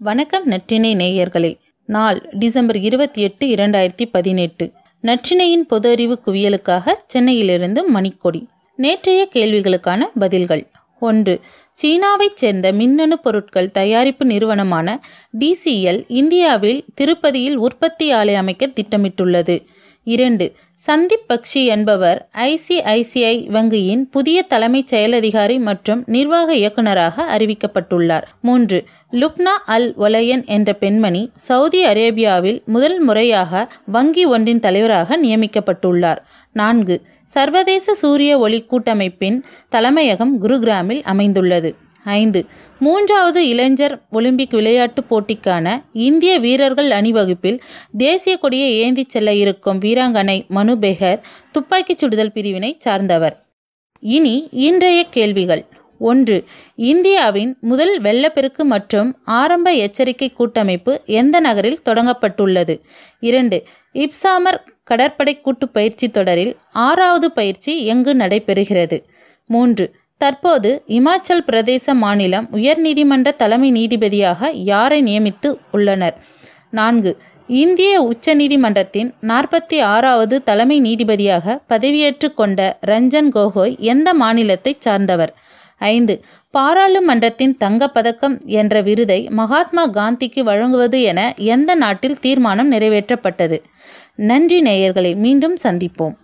வணக்கம் நற்றினை நேயர்களே. நாள் டிசம்பர் இருபத்தி எட்டு இரண்டாயிரத்தி பதினெட்டு. நற்றினையின் பொது அறிவு குவியலுக்காக சென்னையிலிருந்து மணிக்கொடி. நேற்றைய கேள்விகளுக்கான பதில்கள். ஒன்று சீனாவைச் சேர்ந்த மின்னணு பொருட்கள் தயாரிப்பு நிறுவனமான டிசிஎல் இந்தியாவில் திருப்பதியில் உற்பத்தி ஆலை அமைக்க திட்டமிட்டுள்ளது. இரண்டு சந்தீப் பக்ஷி என்பவர் ஐசிஐசிஐ வங்கியின் புதிய தலைமைச் செயலதிகாரி மற்றும் நிர்வாக இயக்குநராக அறிவிக்கப்பட்டுள்ளார். மூன்று லுக்னா அல் ஒலையன் என்ற பெண்மணி சவுதி அரேபியாவில் முதல் முறையாக வங்கி ஒன்றின் தலைவராக நியமிக்கப்பட்டுள்ளார். நான்கு சர்வதேச சூரிய ஒளி கூட்டமைப்பின் தலைமையகம் குருகிராமில் அமைந்துள்ளது. ஐந்து. மூன்றாவது இளைஞர் ஒலிம்பிக் விளையாட்டுப் போட்டிக்கான இந்திய வீரர்கள் அணிவகுப்பில் தேசிய கொடியை ஏந்திச் செல்ல இருக்கும் வீராங்கனை மனு பெஹர் துப்பாக்கிச் சுடுதல் பிரிவினை சார்ந்தவர். இனி இன்றைய கேள்விகள். ஒன்று இந்தியாவின் முதல் வெள்ளப்பெருக்கு மற்றும் ஆரம்ப எச்சரிக்கை கூட்டமைப்பு எந்த நகரில் தொடங்கப்பட்டுள்ளது? இரண்டு இப்சாமர் கடற்படை கூட்டு பயிற்சி தொடரில் ஆறாவது பயிற்சி எங்கு நடைபெறுகிறது? மூன்று தற்போது இமாச்சல் பிரதேச மாநிலம் உயர்நீதிமன்ற தலைமை நீதிபதியாக யாரை நியமித்து உள்ளனர்? நான்கு. இந்திய உச்சநீதிமன்றத்தின் நாற்பத்தி ஆறாவது தலைமை நீதிபதியாக பதவியேற்று கொண்ட ரஞ்சன் கோகோய் எந்த மாநிலத்தை சார்ந்தவர்? ஐந்து. பாராளுமன்றத்தின் தங்கப்பதக்கம் என்ற விருதை மகாத்மா காந்திக்கு வழங்குவது என எந்த நாட்டில் தீர்மானம் நிறைவேற்றப்பட்டது? நன்றி நேயர்களை மீண்டும் சந்திப்போம்.